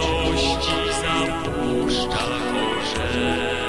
wieczności zapuszcza korzenie,